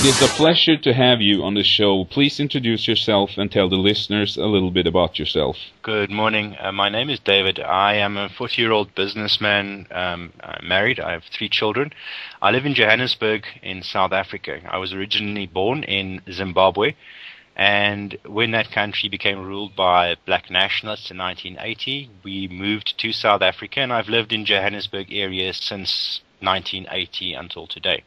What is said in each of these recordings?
It is a pleasure to have you on the show. Please introduce yourself and tell the listeners a little bit about yourself. Good morning. Uh, my name is David. I am a 40 year old businessman, um, I'm married. I have three children. I live in Johannesburg in South Africa. I was originally born in Zimbabwe. And when that country became ruled by black nationalists in 1980, we moved to South Africa, and I've lived in Johannesburg area since 1980 until today.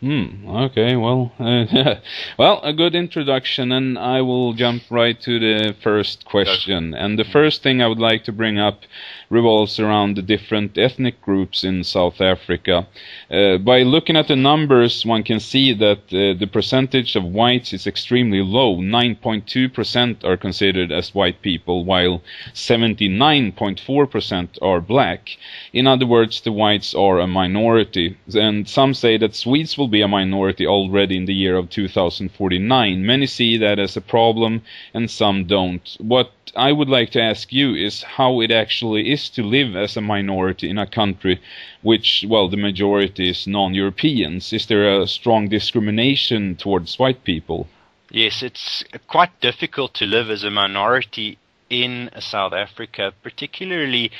Hmm. Okay. Well, uh, well, a good introduction, and I will jump right to the first question. And the first thing I would like to bring up revolves around the different ethnic groups in South Africa. Uh, by looking at the numbers, one can see that uh, the percentage of whites is extremely low. 9.2% are considered as white people, while 79.4% are black. In other words, the whites are a minority. And some say that Swedes will be a minority already in the year of 2049. Many see that as a problem, and some don't. What I would like to ask you is how it actually is to live as a minority in a country which, well, the majority is non-Europeans. Is there a strong discrimination towards white people? Yes, it's quite difficult to live as a minority in South Africa, particularly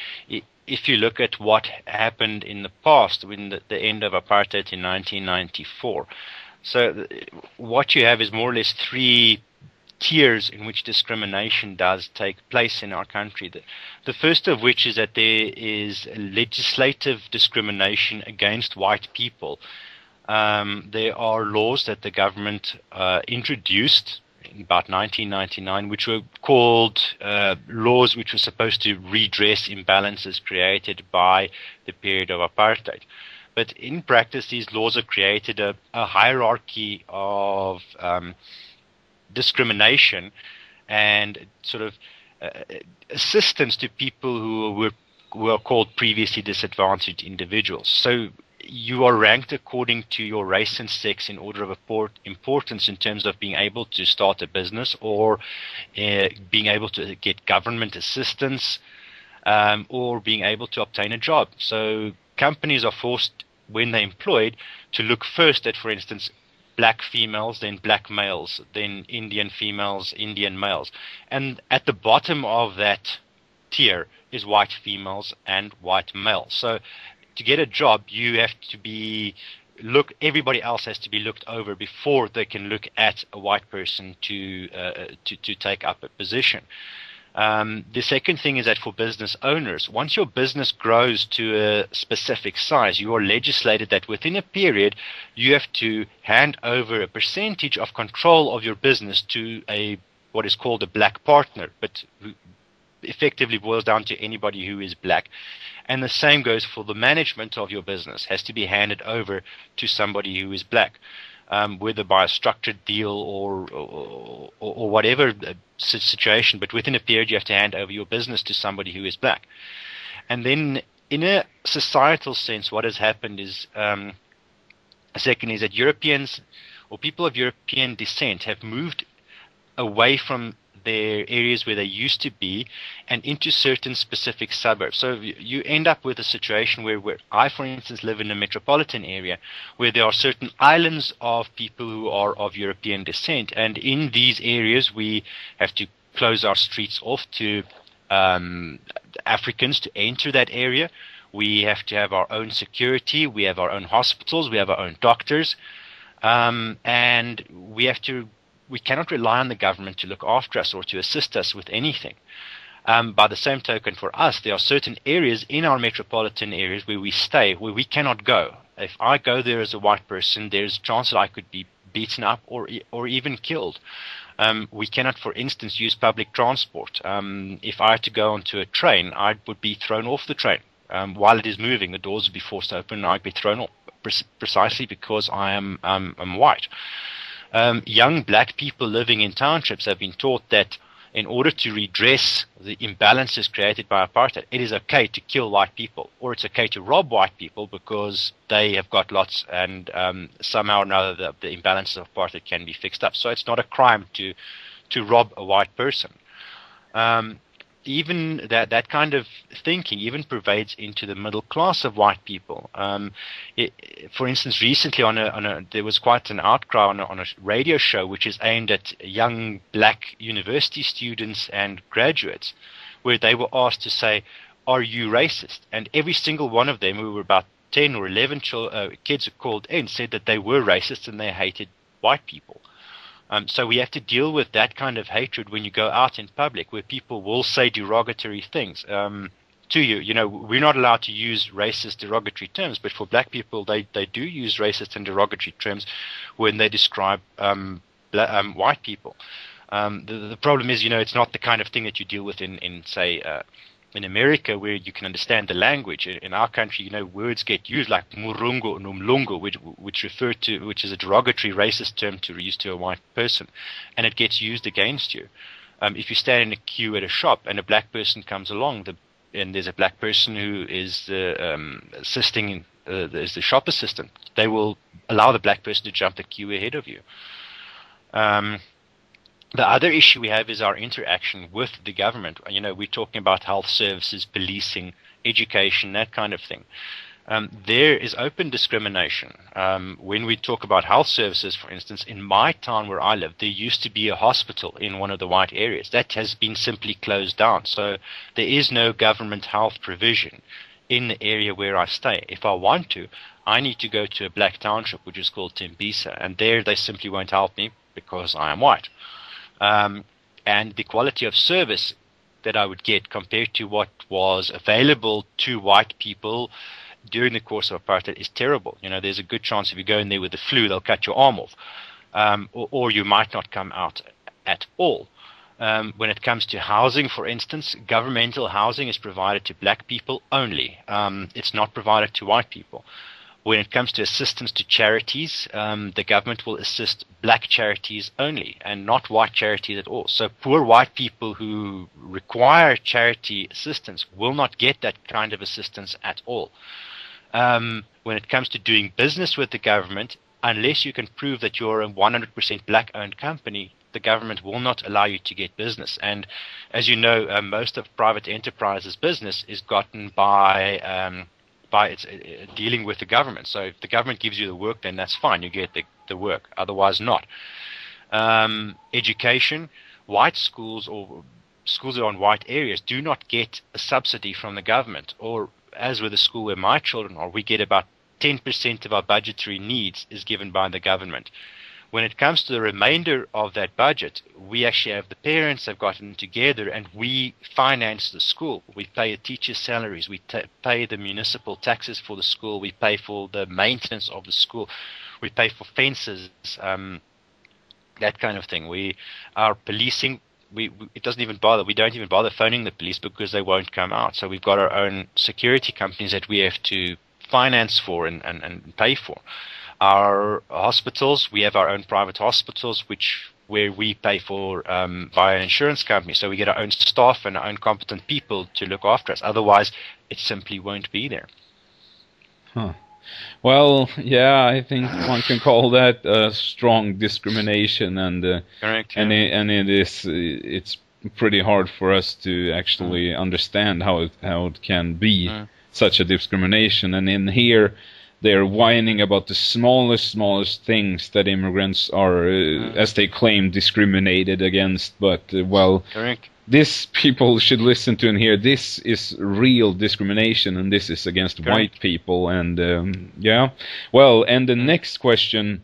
if you look at what happened in the past, when the, the end of apartheid in 1994. So, what you have is more or less three tiers in which discrimination does take place in our country. The, the, first of which is that there is legislative discrimination against white people. Um, there are laws that the government uh, introduced in about 1999, which were called uh, laws which were supposed to redress imbalances created by the period of apartheid. But in practice, these laws have created a, a hierarchy of um, discrimination and sort of uh, assistance to people who were who are called previously disadvantaged individuals. So you are ranked according to your race and sex in order of importance in terms of being able to start a business or uh, being able to get government assistance um, or being able to obtain a job. So companies are forced when they're employed to look first at, for instance, black females, then black males, then Indian females, Indian males. And at the bottom of that tier is white females and white males. So to get a job, you have to be look everybody else has to be looked over before they can look at a white person to uh, to to take up a position. Um, the second thing is that for business owners, once your business grows to a specific size, you are legislated that within a period you have to hand over a percentage of control of your business to a what is called a black partner, but effectively boils down to anybody who is black. And the same goes for the management of your business, has to be handed over to somebody who is black um, whether by a structured deal or or, or whatever situation. But within a period, you have to hand over your business to somebody who is black. And then, in a societal sense, what has happened is, um, second, is that Europeans or people of European descent have moved away from their areas where they used to be and into certain specific suburbs. So you end up with a situation where, where I, for instance, live in a metropolitan area where there are certain islands of people who are of European descent. And in these areas, we have to close our streets off to um, Africans to enter that area. We have to have our own security. We have our own hospitals. We have our own doctors. Um, and we have to we cannot rely on the government to look after us or to assist us with anything. Um, by the same token, for us, there are certain areas in our metropolitan areas where we stay where we cannot go. If I go there as a white person, there's a chance that I could be beaten up or or even killed. Um, we cannot, for instance, use public transport. Um, if I had to go onto a train, I would be thrown off the train um, while it is moving. The doors would be forced open, and I'd be thrown off precisely because I am um, I'm white um, young black people living in townships have been taught that in order to redress the imbalances created by apartheid, it is okay to kill white people, or it's okay to rob white people because they have got lots, and um, somehow or another the, the imbalances of apartheid can be fixed up. So it's not a crime to to rob a white person. Um, even that that kind of thinking even pervades into the middle class of white people. Um, it, for instance, recently on a, on a there was quite an outcry on a, on a radio show which is aimed at young black university students and graduates, where they were asked to say, "Are you racist?" And every single one of them, who were about ten or eleven uh, kids called in, said that they were racist and they hated white people. Um, so we have to deal with that kind of hatred when you go out in public, where people will say derogatory things um, to you. You know, we're not allowed to use racist, derogatory terms, but for black people, they, they do use racist and derogatory terms when they describe um, bla- um, white people. Um, the, the problem is, you know, it's not the kind of thing that you deal with in, in say, uh, in America where you can understand the language. In our country, you know, words get used like murungu and umlungu, which, which refer to, which is a derogatory racist term to use to a white person, and it gets used against you. Um, if you stand in a queue at a shop and a black person comes along, the, and there's a black person who is uh, um, assisting, in, uh, as the shop assistant, they will allow the black person to jump the queue ahead of you. Um, the other issue we have is our interaction with the government. You know, we're talking about health services, policing, education, that kind of thing. Um, there is open discrimination. Um, when we talk about health services, for instance, in my town where I live, there used to be a hospital in one of the white areas. That has been simply closed down. So there is no government health provision in the area where I stay. If I want to, I need to go to a black township, which is called Tembisa, and there they simply won't help me because I am white um, and the quality of service that I would get compared to what was available to white people during the course of apartheid is terrible. You know, there's a good chance if you go in there with the flu, they'll cut your arm off, um, or, or, you might not come out at all. Um, when it comes to housing, for instance, governmental housing is provided to black people only. Um, it's not provided to white people. When it comes to assistance to charities, um, the government will assist black charities only and not white charities at all. So poor white people who require charity assistance will not get that kind of assistance at all. Um, when it comes to doing business with the government, unless you can prove that you're a 100% black owned company, the government will not allow you to get business. And as you know, uh, most of private enterprises' business is gotten by um, by its uh, dealing with the government. So if the government gives you the work, then that's fine. You get the, the work. Otherwise, not. Um, education, white schools or schools that are in white areas do not get a subsidy from the government. Or as with the school where my children are, we get about 10% of our budgetary needs is given by the government. When it comes to the remainder of that budget, we actually have the parents have gotten together and we finance the school. We pay the teachers' salaries, we t- pay the municipal taxes for the school, we pay for the maintenance of the school, we pay for fences, um, that kind of thing. We are policing. We, we, it doesn't even bother. We don't even bother phoning the police because they won't come out. So we've got our own security companies that we have to finance for and, and, and pay for. Our hospitals, we have our own private hospitals, which where we pay for um, via an insurance company. So we get our own staff and our own competent people to look after us. Otherwise, it simply won't be there. Huh. Well, yeah, I think one can call that a strong discrimination, and uh, Correct, and it, and it is it's pretty hard for us to actually mm. understand how it how it can be mm. such a discrimination. And in here, they're whining about the smallest, smallest things that immigrants are, uh, mm. as they claim, discriminated against. But uh, well, Correct. this people should listen to and hear. This is real discrimination, and this is against Correct. white people. And um, yeah, well, and the mm. next question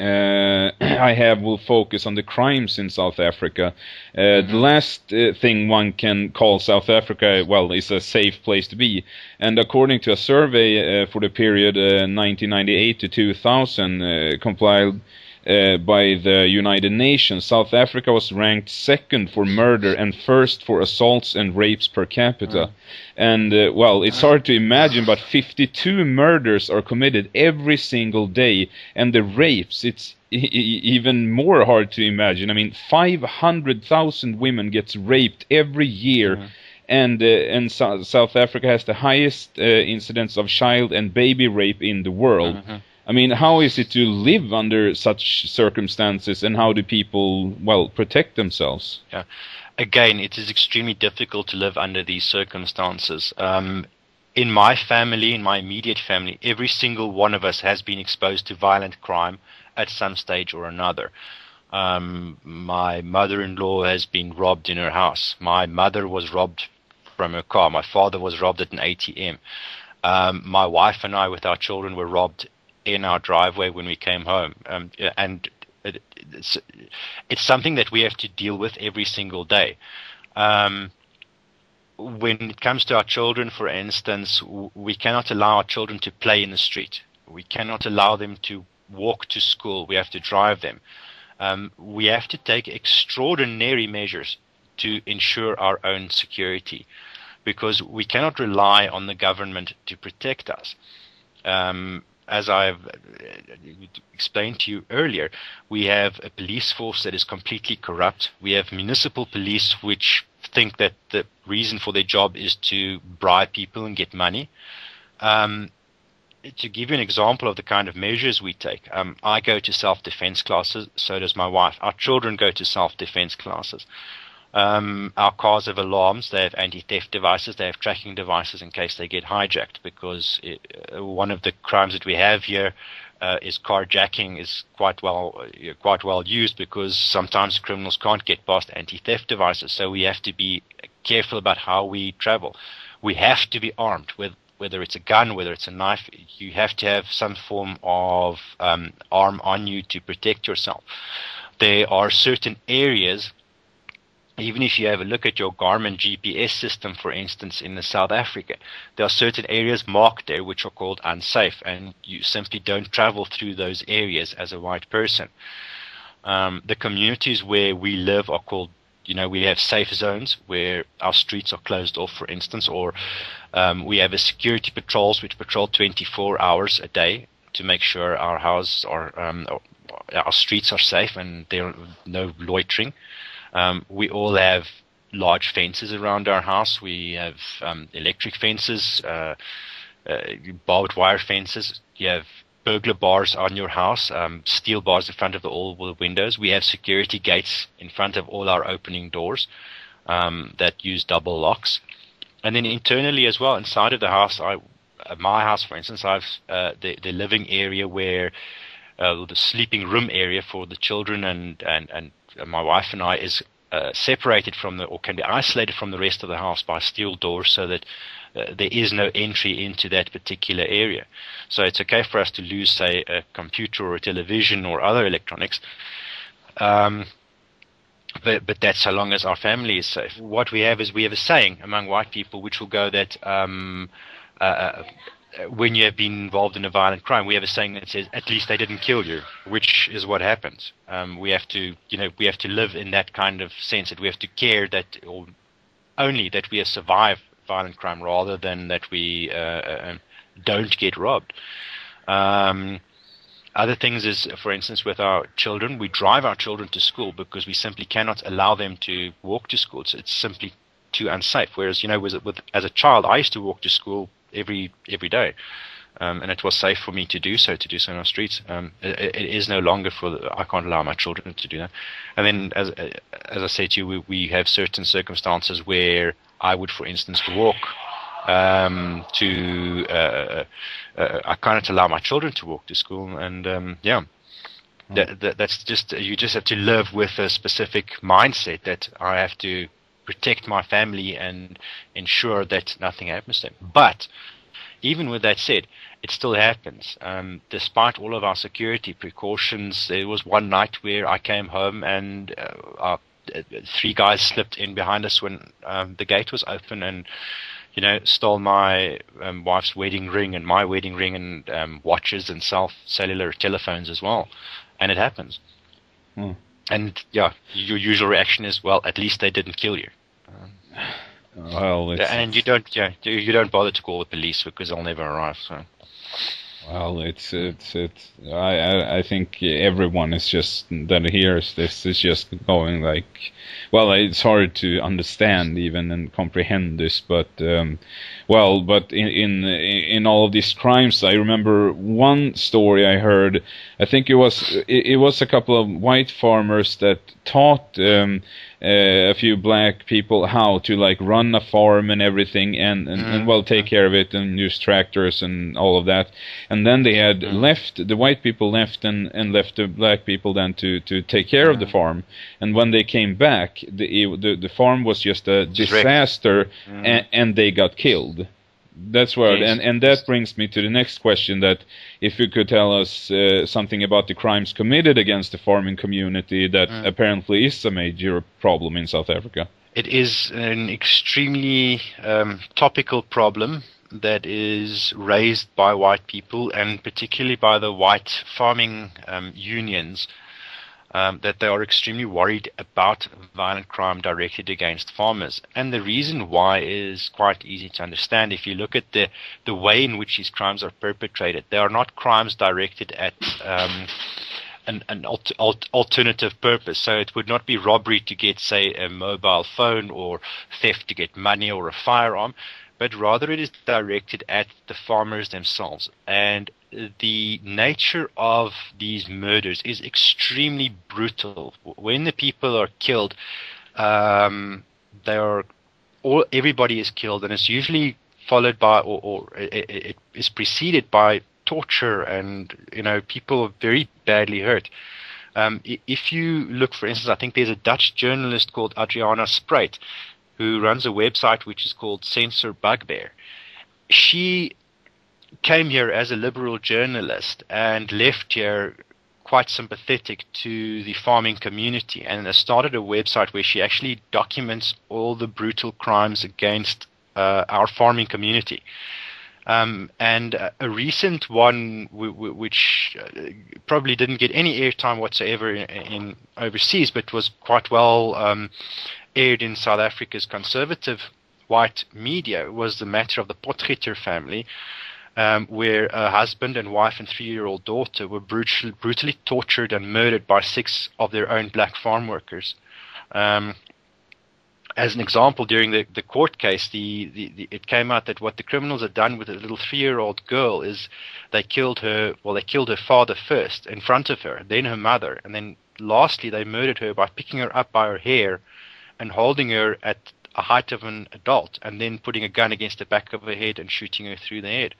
uh, I have will focus on the crimes in South Africa. Uh, mm-hmm. The last uh, thing one can call South Africa, well, is a safe place to be. And according to a survey uh, for the period 1998 uh, to 2000, uh, compiled uh, by the United Nations, South Africa was ranked second for murder and first for assaults and rapes per capita. Mm. And, uh, well, it's hard to imagine, but 52 murders are committed every single day. And the rapes, it's even more hard to imagine. I mean, 500,000 women gets raped every year. Mm. And uh, and so South Africa has the highest uh, incidence of child and baby rape in the world. Mm-hmm. I mean, how is it to live under such circumstances, and how do people, well, protect themselves? Yeah. again, it is extremely difficult to live under these circumstances. Um, in my family, in my immediate family, every single one of us has been exposed to violent crime at some stage or another. Um, my mother-in-law has been robbed in her house. My mother was robbed from her car. My father was robbed at an ATM. Um, my wife and I, with our children, were robbed in our driveway when we came home. Um, and it, it's, it's something that we have to deal with every single day. Um, when it comes to our children, for instance, we cannot allow our children to play in the street. We cannot allow them to walk to school. We have to drive them. Um, we have to take extraordinary measures to ensure our own security because we cannot rely on the government to protect us. Um, as I've uh, explained to you earlier, we have a police force that is completely corrupt. We have municipal police which think that the reason for their job is to bribe people and get money. Um, to give you an example of the kind of measures we take, um, I go to self-defense classes, so does my wife. Our children go to self-defense classes. Um, our cars have alarms, they have anti-theft devices, they have tracking devices in case they get hijacked. Because it, uh, one of the crimes that we have here uh, is carjacking is quite well uh, quite well used because sometimes criminals can't get past anti-theft devices. So we have to be careful about how we travel. We have to be armed with whether it's a gun, whether it's a knife. You have to have some form of um, arm on you to protect yourself. There are certain areas even if you have a look at your Garmin GPS system, for instance, in South Africa, there are certain areas marked there which are called unsafe, and you simply don't travel through those areas as a white person. Um, the communities where we live are called, you know, we have safe zones where our streets are closed off, for instance, or um, we have a security patrols which patrol 24 hours a day to make sure our houses are, um, our streets are safe and there are no loitering. Um, we all have large fences around our house. We have um, electric fences, uh, uh, barbed wire fences. You have burglar bars on your house, um, steel bars in front of the, all the windows. We have security gates in front of all our opening doors um, that use double locks. And then internally as well, inside of the house, I, my house, for instance, I've uh, the the living area where uh, the sleeping room area for the children and and and my wife and I is uh, separated from the or can be isolated from the rest of the house by steel doors so that uh, there is no entry into that particular area. So it's okay for us to lose, say, a computer or a television or other electronics. Um, but, but that's so long as our family is safe. What we have is we have a saying among white people which will go that um, uh, uh when you have been involved in a violent crime, we have a saying that says, "At least they didn't kill you," which is what happens. Um, we have to, you know, we have to live in that kind of sense that we have to care that, or only that we survive violent crime rather than that we uh, uh, um, don't get robbed. Um, other things is, for instance, with our children, we drive our children to school because we simply cannot allow them to walk to school. So it's simply too unsafe. Whereas, you know, with, with, as a child, I used to walk to school every every day. Um, and it was safe for me to do so, to do so in our streets. Um, it, it is no longer for the, I can't allow my children to do that. And then, as as I say to you, we, we have certain circumstances where I would, for instance, walk um, to. Uh, uh, I can't allow my children to walk to school, and um, yeah. That, that, that's just you just have to live with a specific mindset that I have to protect my family and ensure that nothing happens to them. But even with that said, it still happens. Um, despite all of our security precautions, there was one night where I came home and uh, our, uh, three guys slipped in behind us when um, the gate was open and you know stole my um, wife's wedding ring and my wedding ring and um, watches and cell cellular telephones as well. And it happens. Hmm and yeah, your usual reaction is, well, at least they didn't kill you. Um, well, and you don't, yeah, you don't bother to call the police because they'll never arrive. So. Well, it's it's it's. I I think everyone is just that hears this is just going like, well, it's hard to understand even and comprehend this, but um, well, but in in in all of these crimes, I remember one story I heard. I think it was it, it was a couple of white farmers that taught um, uh, a few black people how to like run a farm and everything and, and, mm. and well take care of it and use tractors and all of that and then they had mm. left the white people left and, and left the black people then to, to take care mm. of the farm and when they came back the the, the farm was just a disaster and, and they got killed that's right, and and that brings me to the next question. That if you could tell us uh, something about the crimes committed against the farming community, that mm. apparently is a major problem in South Africa. It is an extremely um, topical problem that is raised by white people and particularly by the white farming um, unions um, that they are extremely worried about violent crime directed against farmers. And the reason why is quite easy to understand. If you look at the, the way in which these crimes are perpetrated, they are not crimes directed at um, an, an alt, alt, alternative purpose. So it would not be robbery to get, say, a mobile phone or theft to get money or a firearm but rather it is directed at the farmers themselves. And the nature of these murders is extremely brutal. When the people are killed, um, they are all everybody is killed, and it's usually followed by or, or it, it is preceded by torture, and you know people are very badly hurt. Um, if you look, for instance, I think there's a Dutch journalist called Adriana Stuijt who runs a website which is called Censor Bugbear. She came here as a liberal journalist and left here quite sympathetic to the farming community and started a website where she actually documents all the brutal crimes against uh, our farming community. Um, and a recent one, w- w- which uh, probably didn't get any airtime whatsoever in, in, overseas, but was quite well um, aired in South Africa's conservative white media, was the matter of the Potgieter family, um, where a husband and wife and three-year-old daughter were brutally, brutally tortured and murdered by six of their own black farm workers. Um, as an example, during the, the court case, the, the, the, it came out that what the criminals had done with a little three-year-old girl is they killed her. Well, they killed her father first in front of her, then her mother, and then lastly they murdered her by picking her up by her hair and holding her at a height of an adult and then putting a gun against the back of her head and shooting her through the head.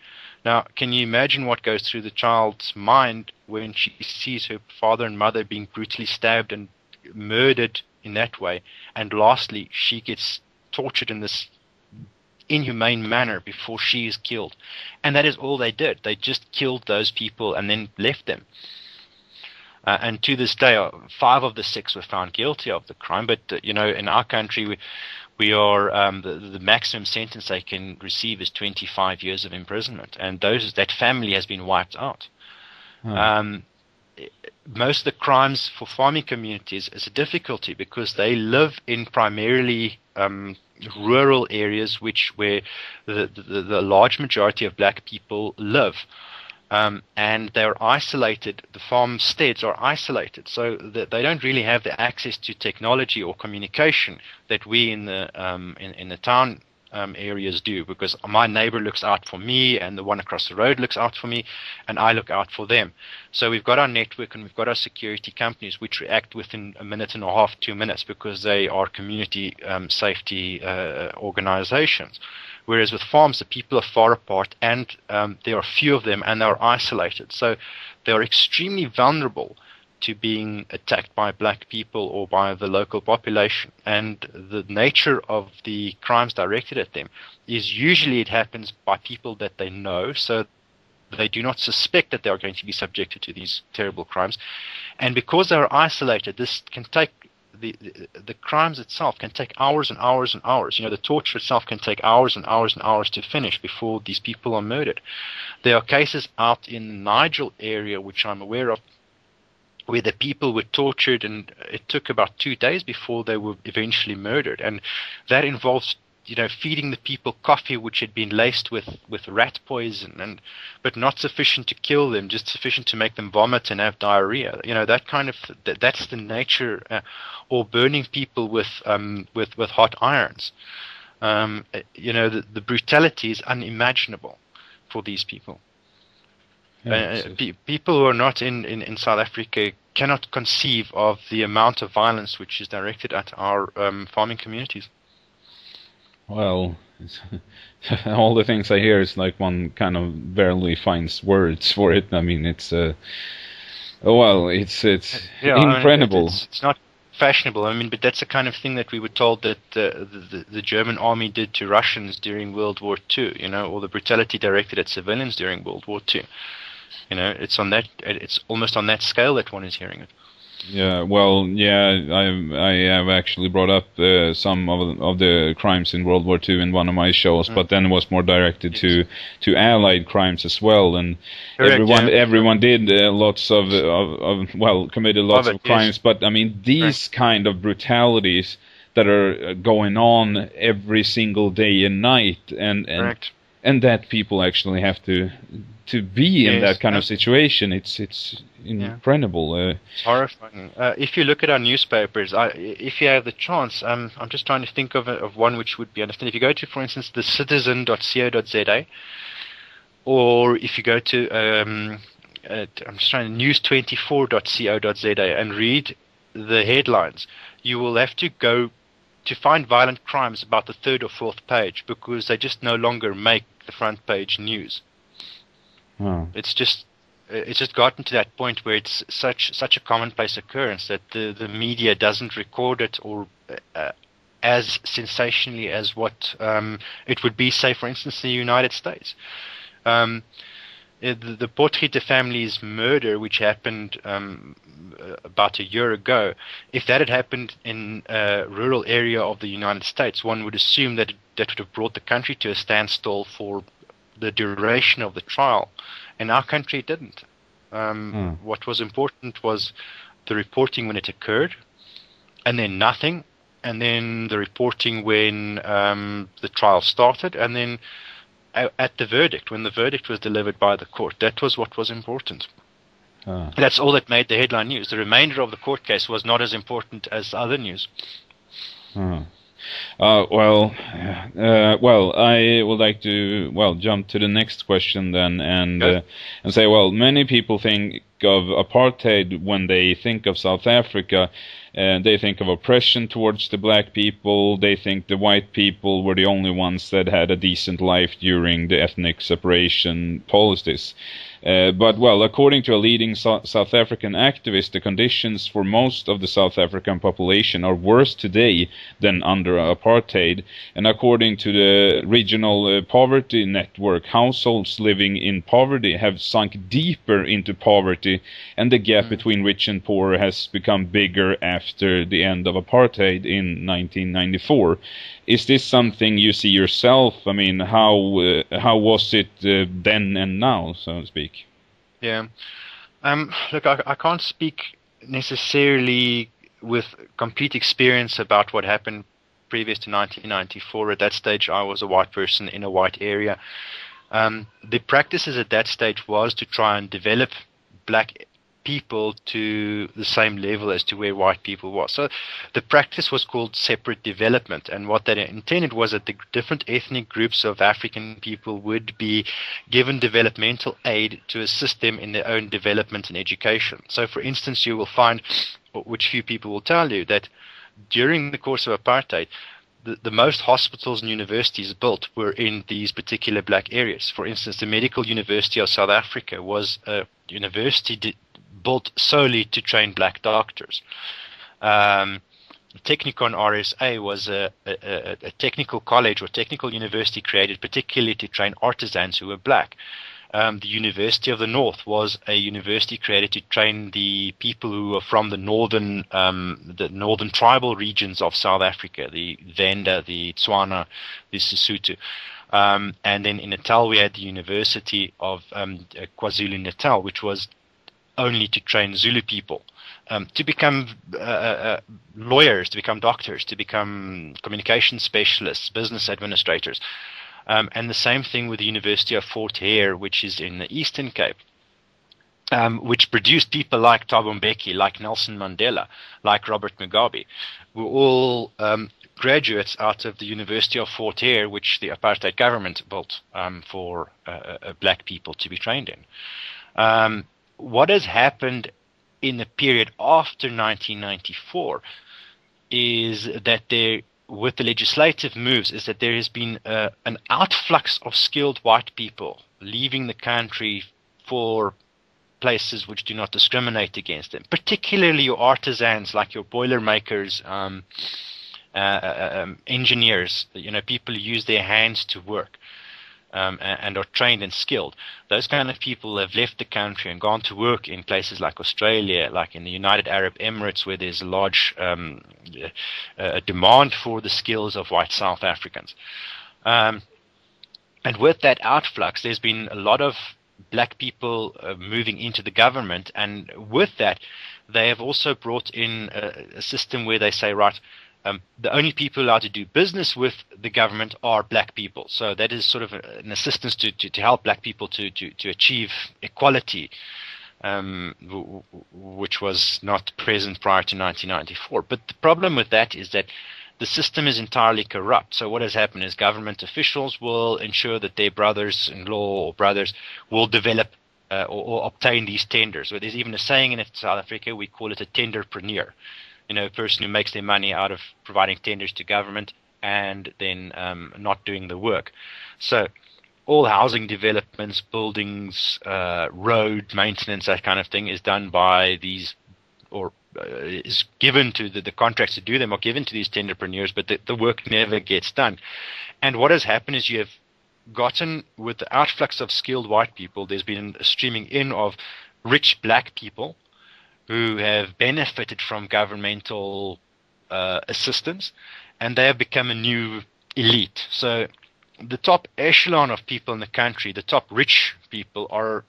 Now, can you imagine what goes through the child's mind when she sees her father and mother being brutally stabbed and murdered in that way? And lastly, she gets tortured in this inhumane manner before she is killed. And that is all they did. They just killed those people and then left them. Uh, and to this day, uh, five of the six were found guilty of the crime. But uh, you know, in our country, we, we are um, the, the maximum sentence they can receive is 25 years of imprisonment, and those that family has been wiped out. Hmm. Um, most of the crimes for farming communities is a difficulty because they live in primarily um, rural areas, which where the, the, the large majority of black people live. Um, and they're isolated. The farmsteads are isolated, so that they don't really have the access to technology or communication that we in the um, in, in the town um, areas do. Because my neighbor looks out for me, and the one across the road looks out for me, and I look out for them. So we've got our network and we've got our security companies which react within a minute and a half, two minutes, because they are community um, safety uh, organizations. Whereas with farms, the people are far apart and um, there are few of them and they are isolated. So they are extremely vulnerable to being attacked by black people or by the local population. And the nature of the crimes directed at them is usually it happens by people that they know. So they do not suspect that they are going to be subjected to these terrible crimes. And because they are isolated, this can take the, the, the crimes itself can take hours and hours and hours. You know, the torture itself can take hours and hours and hours to finish before these people are murdered. There are cases out in the Nigel area, which I'm aware of, where the people were tortured and it took about two days before they were eventually murdered. And that involves you know, feeding the people coffee which had been laced with, with rat poison, and but not sufficient to kill them, just sufficient to make them vomit and have diarrhea. You know, that kind of that, that's the nature, uh, or burning people with um, with with hot irons. Um, you know, the, the brutality is unimaginable for these people. Yeah, uh, pe- people who are not in, in, in South Africa cannot conceive of the amount of violence which is directed at our um, farming communities. Well, all the things I hear is like one kind of barely finds words for it. I mean, it's uh, well, it's it's yeah, incredible. I mean, it's, it's, not fashionable. I mean, but that's the kind of thing that we were told that uh, the, the German army did to Russians during World War II. You know, or the brutality directed at civilians during World War II. You know, it's on that. It's almost on that scale that one is hearing it. Yeah, well, yeah, I I have actually brought up uh, some of of the crimes in World War II in one of my shows, mm. but then it was more directed to to Allied crimes as well, and Correct, everyone yeah. everyone did uh, lots of, of, of well committed lots of, of crimes, yes. but I mean these right. kind of brutalities that are uh, going on every single day and night, and and Correct. and that people actually have to to be in that kind of situation. It's it's incredible. Yeah. Uh, it's horrifying. Uh, if you look at our newspapers, I, if you have the chance, um, I'm just trying to think of, a, of one which would be understood. If you go to, for instance, the citizen.co.za, or if you go to, um, uh, I'm just trying to news24.co.za and read the headlines, you will have to go to find violent crimes about the third or fourth page because they just no longer make the front page news. Oh. It's just it's just gotten to that point where it's such such a commonplace occurrence that the the media doesn't record it or uh, as sensationally as what um, it would be, say, for instance, in the United States. Um, the, the Potgieter family's murder, which happened um, about a year ago, if that had happened in a rural area of the United States, one would assume that it, that would have brought the country to a standstill for the duration of the trial. In our country, it didn't. Um, mm. What was important was the reporting when it occurred, and then nothing, and then the reporting when um, the trial started, and then at the verdict, when the verdict was delivered by the court. That was what was important. Ah. That's all that made the headline news. The remainder of the court case was not as important as other news. Hmm. Uh, well, uh, well, I would like to well jump to the next question then, and uh, and say, well, many people think of apartheid when they think of South Africa. Uh, they think of oppression towards the black people. They think the white people were the only ones that had a decent life during the ethnic separation policies. Uh, but well, according to a leading so- South African activist, the conditions for most of the South African population are worse today than under apartheid. And according to the regional uh, poverty network, households living in poverty have sunk deeper into poverty, and the gap mm. between rich and poor has become bigger after the end of apartheid in 1994 is this something you see yourself? I mean, how uh, how was it uh, then and now, so to speak? Yeah, um, look, I, I can't speak necessarily with complete experience about what happened previous to 1994. At that stage, I was a white person in a white area. Um, the practices at that stage was to try and develop black people to the same level as to where white people were. So the practice was called separate development, and what that intended was that the different ethnic groups of African people would be given developmental aid to assist them in their own development and education. So, for instance, you will find, which few people will tell you, that during the course of apartheid, the, most hospitals and universities built were in these particular black areas. For instance, the Medical University of South Africa was a university built solely to train black doctors. Um, Technikon RSA was a, a, a, technical college or technical university created particularly to train artisans who were black. Um, the University of the North was a university created to train the people who were from the northern um, the northern tribal regions of South Africa, the Venda, the Tswana, the Sesotho. Um, and then in Natal, we had the University of um, KwaZulu Natal, which was only to train Zulu people um, to become uh, uh, lawyers, to become doctors, to become communication specialists, business administrators. Um, and the same thing with the University of Fort Hare, which is in the Eastern Cape. Um, which produced people like Thabo Mbeki, like Nelson Mandela, like Robert Mugabe, were all um, graduates out of the University of Fort Hare, which the apartheid government built um, for uh, uh, black people to be trained in. Um, what has happened in the period after 1994 is that there, with the legislative moves, is that there has been uh, an outflux of skilled white people leaving the country for places which do not discriminate against them, particularly your artisans like your boiler makers, um, uh, uh um, engineers, you know, people who use their hands to work um, and, are trained and skilled. Those kind of people have left the country and gone to work in places like Australia, like in the United Arab Emirates, where there's a large um, uh, demand for the skills of white South Africans. Um, and with that outflux, there's been a lot of black people uh, moving into the government, and with that, they have also brought in a, a system where they say, right, um, the only people allowed to do business with the government are black people. So that is sort of an assistance to, to, to help black people to, to, to achieve equality, um, w- which was not present prior to 1994. But the problem with that is that the system is entirely corrupt. So what has happened is government officials will ensure that their brothers-in-law or brothers will develop uh, or, or, obtain these tenders. So there's even a saying in South Africa, we call it a tenderpreneur you know, a person who makes their money out of providing tenders to government and then um, not doing the work. So all housing developments, buildings, uh, road maintenance, that kind of thing is done by these or uh, is given to the, the contracts to do them or given to these tenderpreneurs, but the, the work never gets done. And what has happened is you have gotten with the outflux of skilled white people, there's been a streaming in of rich black people who have benefited from governmental uh, assistance, and they have become a new elite. So the top echelon of people in the country, the top rich people, are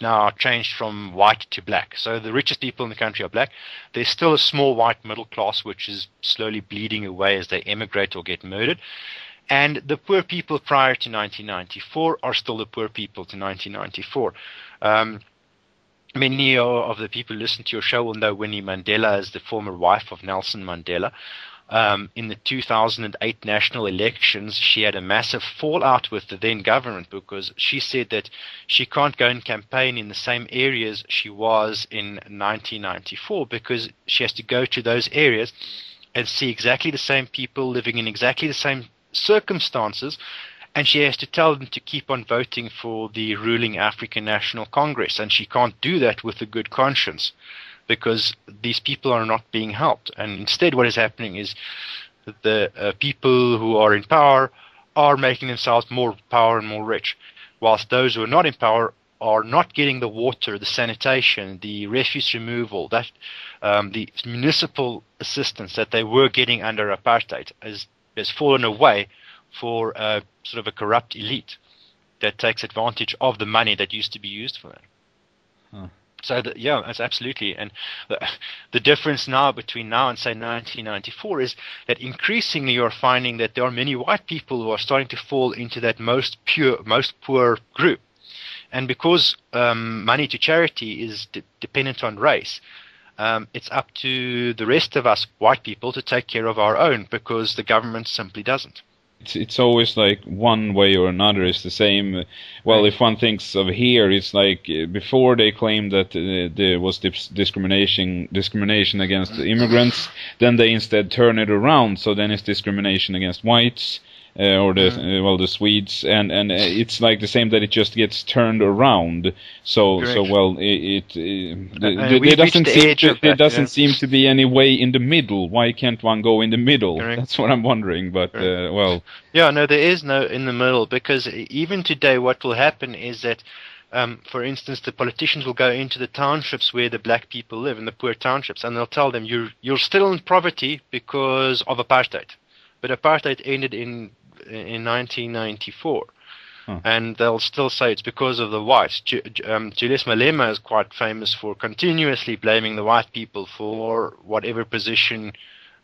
now changed from white to black. So the richest people in the country are black. There's still a small white middle class which is slowly bleeding away as they emigrate or get murdered. And the poor people prior to 1994 are still the poor people to 1994. Um, Many of the people who listen to your show will know Winnie Mandela as the former wife of Nelson Mandela. Um, in the 2008 national elections, she had a massive fallout with the then government because she said that she can't go and campaign in the same areas she was in 1994 because she has to go to those areas and see exactly the same people living in exactly the same circumstances and she has to tell them to keep on voting for the ruling African National Congress, and she can't do that with a good conscience because these people are not being helped. And instead, what is happening is the uh, people who are in power are making themselves more power and more rich, whilst those who are not in power are not getting the water, the sanitation, the refuse removal, that um, the municipal assistance that they were getting under apartheid has, has fallen away for a sort of a corrupt elite that takes advantage of the money that used to be used for that. Huh. So the, yeah, that's absolutely. And the, the difference now between now and say 1994 is that increasingly you're finding that there are many white people who are starting to fall into that most pure, most poor group. And because um, money to charity is de- dependent on race, um, it's up to the rest of us white people to take care of our own because the government simply doesn't it's, it's always like one way or another is the same. Well, right. if one thinks of here, it's like uh, before they claimed that uh, there was discrimination discrimination against immigrants, then they instead turn it around. So then it's discrimination against whites uh, or the mm. uh, well the Swedes, and and uh, it's like the same that it just gets turned around. So Correct. so well it, it, it the, there doesn't seem to, there doesn't yeah. seem to be any way in the middle. Why can't one go in the middle? Correct. That's what I'm wondering. But uh, well, yeah, no, there is no in the middle because even today, what will happen is that. Um, for instance, the politicians will go into the townships where the black people live, in the poor townships, and they'll tell them, you're, you're still in poverty because of apartheid. But apartheid ended in in 1994. Huh. And they'll still say it's because of the whites. Ju- um, Julius Malema is quite famous for continuously blaming the white people for whatever position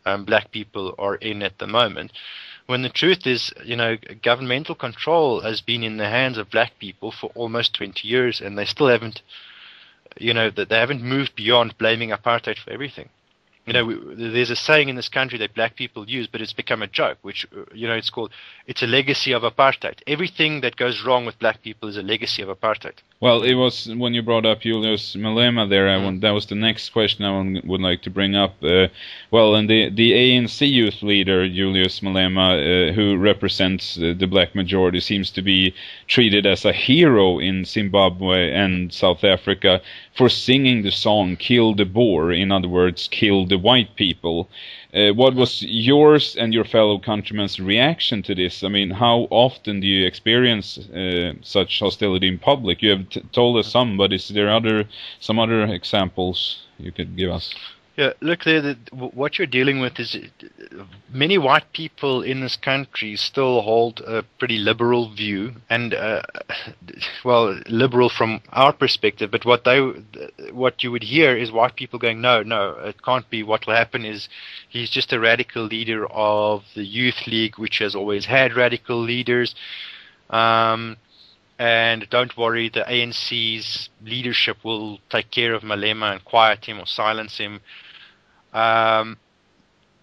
um, black people are in at the moment. When the truth is, you know, governmental control has been in the hands of black people for almost 20 years, and they still haven't, you know, that they haven't moved beyond blaming apartheid for everything. You know, we, there's a saying in this country that black people use, but it's become a joke, which, uh, you know, it's called, it's a legacy of apartheid. Everything that goes wrong with black people is a legacy of apartheid. Well, it was when you brought up Julius Malema there. Mm. Want, that was the next question I would like to bring up. Uh, well, and the the ANC youth leader Julius Malema, uh, who represents uh, the black majority, seems to be treated as a hero in Zimbabwe and South Africa for singing the song "Kill the Boer." In other words, kill the white people. Uh, what was yours and your fellow countrymen's reaction to this? I mean, how often do you experience uh, such hostility in public? You have told us some, but is there other some other examples you could give us? Yeah, look, there. The, what you're dealing with is many white people in this country still hold a pretty liberal view, and uh, well, liberal from our perspective. But what they, what you would hear is white people going, "No, no, it can't be. What will happen is he's just a radical leader of the youth league, which has always had radical leaders." Um, and don't worry, the ANC's leadership will take care of Malema and quiet him or silence him. Um,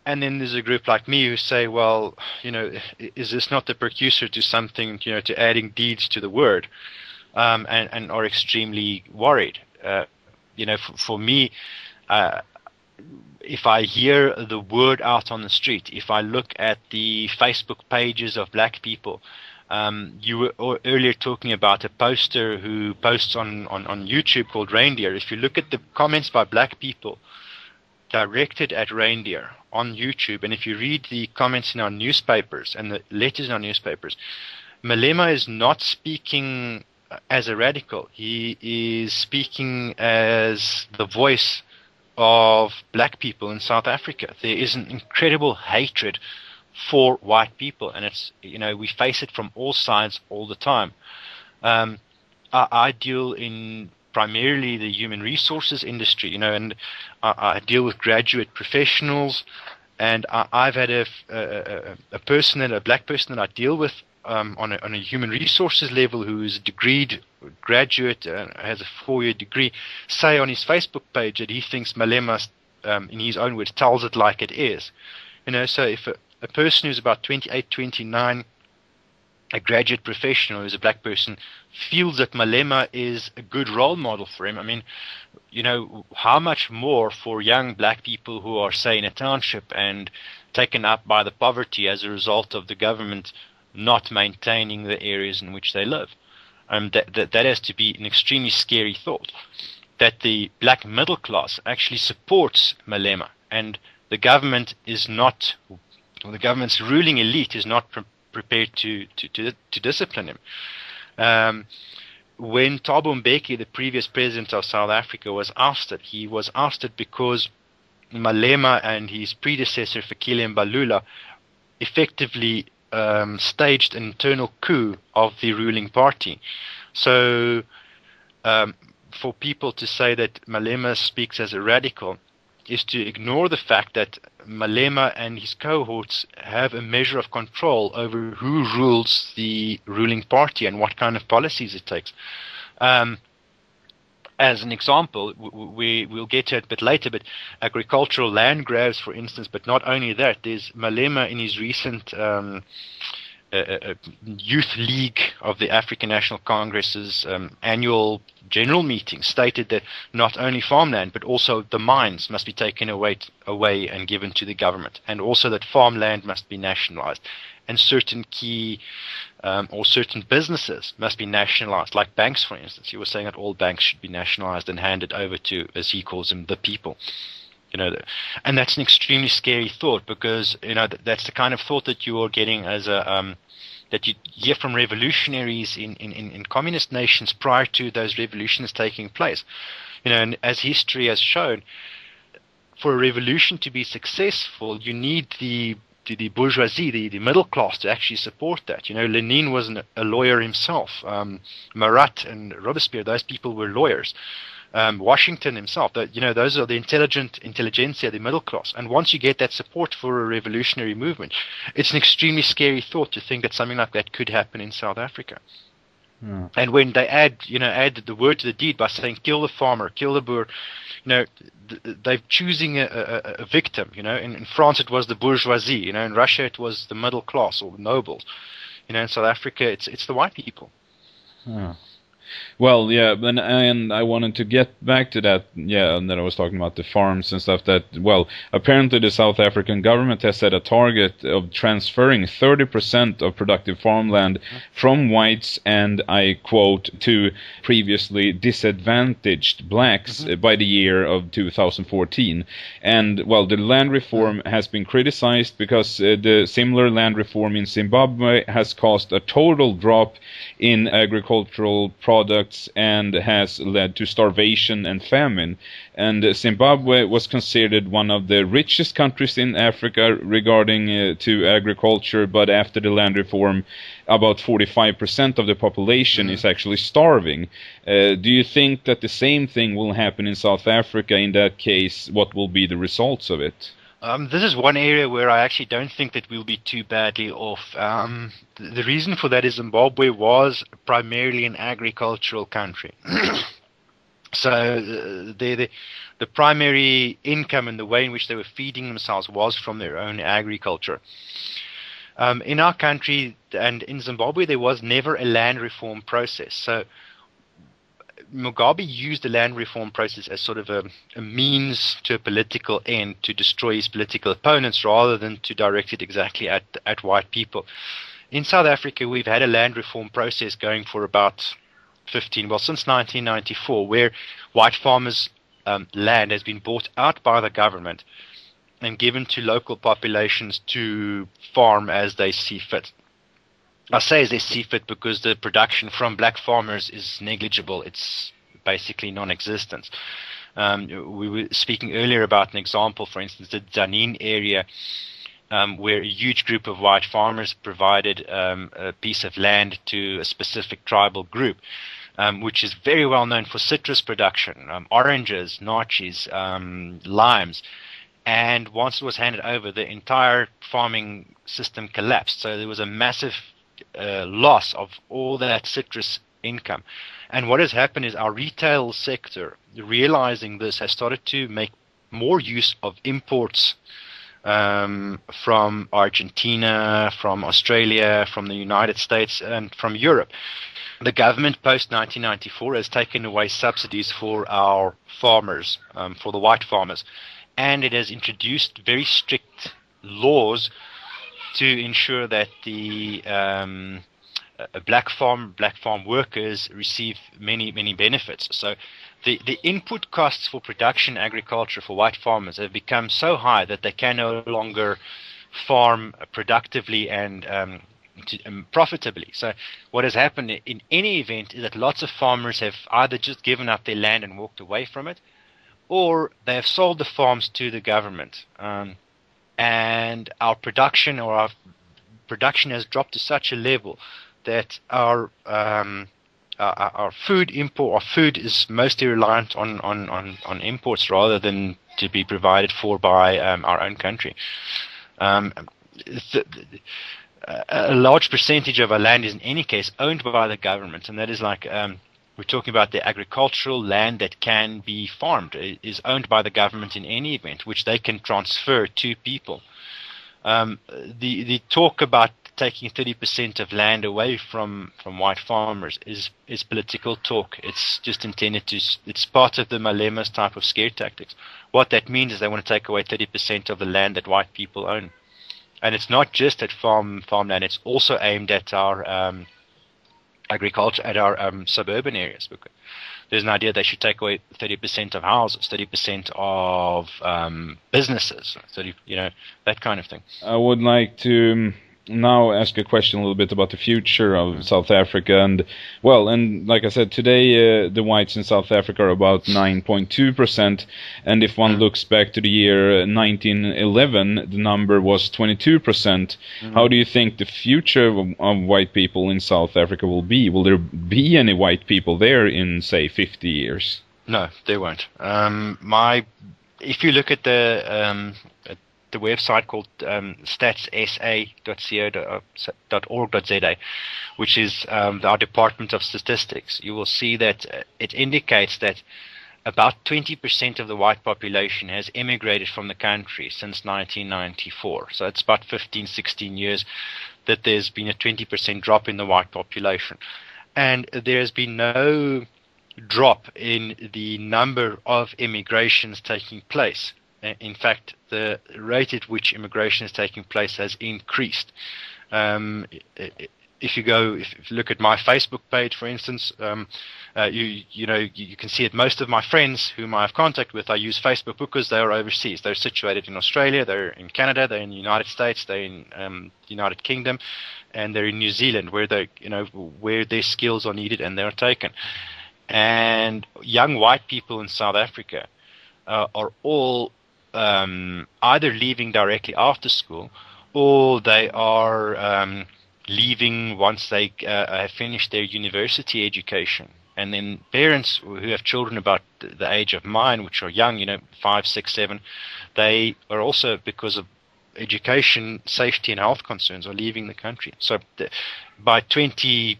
and then there's a group like me who say, well, you know, is this not the precursor to something, you know, to adding deeds to the word, um, and, and are extremely worried. Uh, you know, for, for me, uh, if I hear the word out on the street, if I look at the Facebook pages of black people, um, you were earlier talking about a poster who posts on, on, on YouTube called Reindeer. If you look at the comments by black people directed at Reindeer on YouTube, and if you read the comments in our newspapers and the letters in our newspapers, Malema is not speaking as a radical. He is speaking as the voice of black people in South Africa. There is an incredible hatred for white people, and it's you know we face it from all sides all the time. Um, I, I, deal in primarily the human resources industry, you know, and I, I deal with graduate professionals, and I, have had a, a, a, person, a black person that I deal with um, on, a, on a human resources level who is a degreed graduate, uh, has a four-year degree, say on his Facebook page that he thinks Malema, um, in his own words, tells it like it is. You know, so if a, a person who's about 28, 29, a graduate professional who's a black person, feels that Malema is a good role model for him. I mean, you know, how much more for young black people who are, say, in a township and taken up by the poverty as a result of the government not maintaining the areas in which they live? Um, that, that, that has to be an extremely scary thought. That the black middle class actually supports Malema and the government is not well, the government's ruling elite is not pre- prepared to, to, to, to, discipline him. Um, when Thabo Mbeki, the previous president of South Africa, was ousted, he was ousted because Malema and his predecessor, Fikile Mbalula, effectively um, staged an internal coup of the ruling party. So, um, for people to say that Malema speaks as a radical is to ignore the fact that Malema and his cohorts have a measure of control over who rules the ruling party and what kind of policies it takes. Um, as an example, we will get to it a bit later, but agricultural land grabs, for instance, but not only that, there's Malema in his recent um, a, youth league of the African National Congress's um, annual general meeting stated that not only farmland but also the mines must be taken away, away and given to the government, and also that farmland must be nationalized, and certain key um, or certain businesses must be nationalized, like banks, for instance. He was saying that all banks should be nationalized and handed over to, as he calls them, the people you know, and that's an extremely scary thought because you know that's the kind of thought that you are getting as a um, that you hear from revolutionaries in, in, in communist nations prior to those revolutions taking place. You know, and as history has shown, for a revolution to be successful, you need the the, the bourgeoisie, the, the middle class, to actually support that. You know, Lenin was an, a lawyer himself. Um, Marat and Robespierre, those people were lawyers um, Washington himself. That you know, those are the intelligent intelligentsia, the middle class. And once you get that support for a revolutionary movement, it's an extremely scary thought to think that something like that could happen in South Africa. Yeah. And when they add, you know, add the word to the deed by saying kill the farmer, kill the boer, you know, they're choosing a, a, a victim. You know, in, in, France it was the bourgeoisie. You know, in Russia it was the middle class or the nobles. You know, in South Africa it's it's the white people. Yeah. Well, yeah, and and I wanted to get back to that. Yeah, and then I was talking about the farms and stuff. That well, apparently the South African government has set a target of transferring 30% of productive farmland from whites and I quote to previously disadvantaged blacks mm-hmm. by the year of 2014. And well, the land reform mm-hmm. has been criticized because uh, the similar land reform in Zimbabwe has caused a total drop in agricultural products and has led to starvation and famine. And Zimbabwe was considered one of the richest countries in Africa regarding uh, to agriculture, but after the land reform, about 45% of the population mm. is actually starving. Uh, do you think that the same thing will happen in South Africa? In that case, what will be the results of it? Um, this is one area where I actually don't think that we'll be too badly off. Um, the, the reason for that is Zimbabwe was primarily an agricultural country. so uh, the, the, the primary income and the way in which they were feeding themselves was from their own agriculture. Um, in our country and in Zimbabwe, there was never a land reform process. So Mugabe used the land reform process as sort of a, a, means to a political end to destroy his political opponents rather than to direct it exactly at, at white people. In South Africa, we've had a land reform process going for about 15, well, since 1994, where white farmers' um, land has been bought out by the government and given to local populations to farm as they see fit. I say they see fit because the production from black farmers is negligible. It's basically non-existent. Um, we were speaking earlier about an example, for instance, the Zanin area, um, where a huge group of white farmers provided um, a piece of land to a specific tribal group, um, which is very well known for citrus production, um, oranges, naartjies, um, limes. And once it was handed over, the entire farming system collapsed. So there was a massive uh, loss of all that citrus income. And what has happened is our retail sector, realizing this, has started to make more use of imports um, from Argentina, from Australia, from the United States, and from Europe. The government post 1994 has taken away subsidies for our farmers, um, for the white farmers, and it has introduced very strict laws to ensure that the um, black farm black farm workers receive many many benefits. So the, the input costs for production agriculture for white farmers have become so high that they can no longer farm productively and um, to, um, profitably. So what has happened in any event is that lots of farmers have either just given up their land and walked away from it, or they have sold the farms to the government. Um, and our production or our production has dropped to such a level that our um, our, our, food import our food is mostly reliant on, on, on, on imports rather than to be provided for by um, our own country. Um, a large percentage of our land is in any case owned by the government, and that is like um, we're talking about the agricultural land that can be farmed it is owned by the government in any event, which they can transfer to people. Um, the the talk about taking 30% of land away from, from white farmers is is political talk. It's just intended to. It's part of the Malema's type of scare tactics. What that means is they want to take away 30% of the land that white people own, and it's not just at farm farmland. It's also aimed at our um, agriculture at our um, suburban areas. There's an idea they should take away 30% of houses, 30% of um, businesses, 30, you know, that kind of thing. I would like to um, now ask a question a little bit about the future of. South Africa. And, well, and like I said, today uh, the whites in South Africa are about 9.2%. And if one looks back to the year 1911, the number was 22%. Mm. How do you think the future of, of, white people in South Africa will be? Will there be any white people there in, say, 50 years? No, there won't. Um, my, if you look at the um, the website called um, statssa.co.org.za, which is um, our Department of Statistics, you will see that uh, it indicates that about 20% of the white population has emigrated from the country since 1994. So it's about 15, 16 years that there's been a 20% drop in the white population. And there has been no drop in the number of immigrations taking place. Uh, in fact, the rate at which immigration is taking place has increased. Um, if you go, if you look at my Facebook page, for instance, um, uh, you you know you, can see it. Most of my friends whom I have contact with, I use Facebook because they are overseas. They're situated in Australia, they're in Canada, they're in the United States, they're in um, United Kingdom, and they're in New Zealand, where they you know where their skills are needed and they're taken. And young white people in South Africa uh, are all um, either leaving directly after school or they are um, leaving once they uh, have finished their university education. And then parents who have children about the age of mine, which are young, you know, five, six, seven, they are also, because of education, safety, and health concerns, are leaving the country. So by 20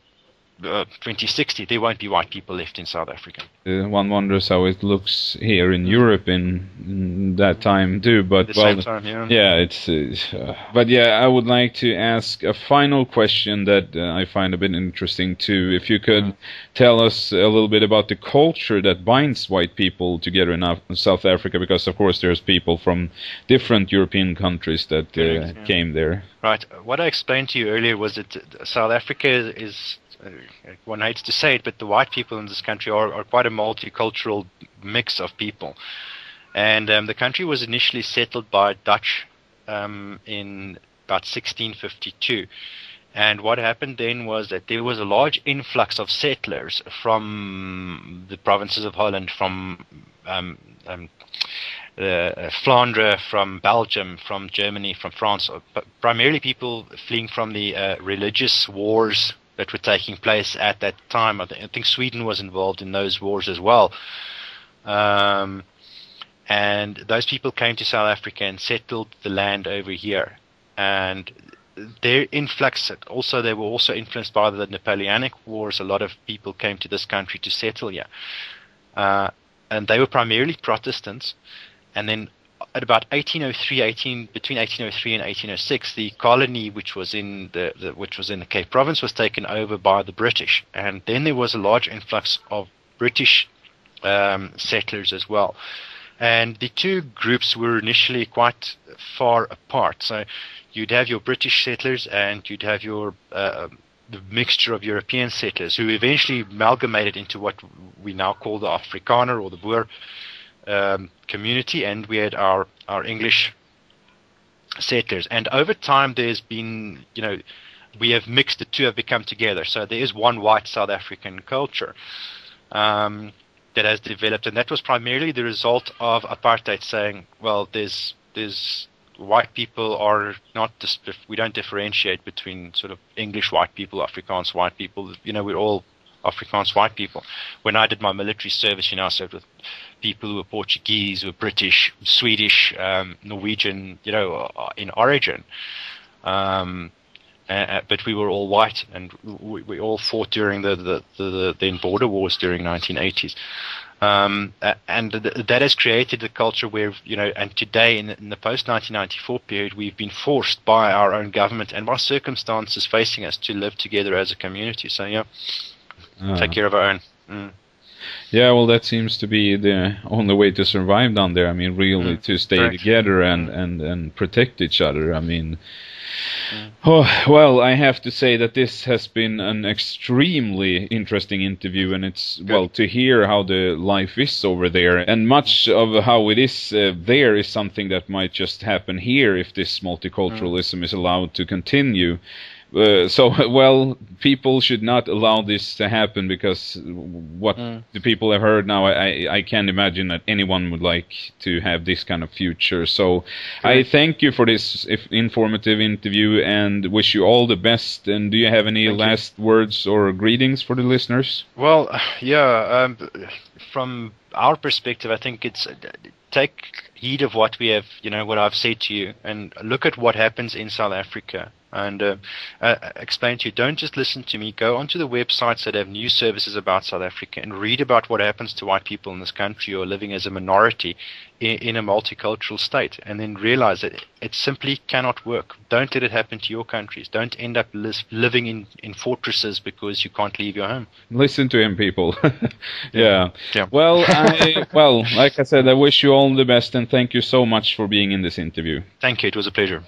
uh, 2060, there won't be white people left in South Africa. Uh, one wonders how it looks here in Europe in, in that time too. But well, time, yeah. yeah. it's. Uh, but yeah, I would like to ask a final question that uh, I find a bit interesting too. If you could tell us a little bit about the culture that binds white people together in South Africa, because of course there's people from different European countries that uh, yeah. came there. Right. What I explained to you earlier was that South Africa is one hates to say it, but the white people in this country are, are quite a multicultural mix of people. And um, the country was initially settled by Dutch um, in about 1652. And what happened then was that there was a large influx of settlers from the provinces of Holland, from um, um, uh, Flanders, from Belgium, from Germany, from France, primarily people fleeing from the uh, religious wars that were taking place at that time. I, th- I think Sweden was involved in those wars as well. Um, and those people came to South Africa and settled the land over here. And their influx, also they were also influenced by the Napoleonic Wars. A lot of people came to this country to settle here. Uh, and they were primarily Protestants. And then at about 1803, 18, between 1803 and 1806, the colony which was in the, the, which was in the Cape Province was taken over by the British, and then there was a large influx of British um, settlers as well. And the two groups were initially quite far apart. So you'd have your British settlers and you'd have your uh, the mixture of European settlers who eventually amalgamated into what we now call the Afrikaner or the Boer um, community, and we had our our English settlers. And over time, there's been you know we have mixed the two have become together. So there is one white South African culture. Um, that has developed, and that was primarily the result of apartheid saying, well, there's there's white people are not we don't differentiate between sort of English white people, Afrikaans white people. You know, we're all Afrikaans white people. When I did my military service, you know, I served with people who were Portuguese, who were British, Swedish, um, Norwegian, you know, uh, in origin. Um, uh, but we were all white, and we, we all fought during the the, the, the border wars during 1980s. Um, and th- that has created a culture where, you know, and today in, in the post 1994 period, we've been forced by our own government and by circumstances facing us to live together as a community. So, yeah, uh. take care of our own. Mm. Yeah, well, that seems to be the only way to survive down there. I mean, really mm, to stay correct. together and, mm. and, and protect each other. I mean, mm. oh, well, I have to say that this has been an extremely interesting interview, and it's, Good. well, to hear how the life is over there. And much of how it is uh, there is something that might just happen here if this multiculturalism mm. is allowed to continue. Uh, so well, people should not allow this to happen because what mm. the people have heard now, I I can't imagine that anyone would like to have this kind of future. So I thank you for this informative interview and wish you all the best. And do you have any thank last you. words or greetings for the listeners? Well, yeah, um, from our perspective, I think it's take heed of what we have, you know, what I've said to you, and look at what happens in South Africa and uh, uh, explain to you. Don't just listen to me. Go onto the websites that have news services about South Africa and read about what happens to white people in this country or living as a minority in, in a multicultural state, and then realize that it simply cannot work. Don't let it happen to your countries. Don't end up li- living in, in fortresses because you can't leave your home. Listen to him, people. yeah. yeah. Well, I, well, like I said, I wish you all the best and thank you so much for being in this interview. Thank you. It was a pleasure.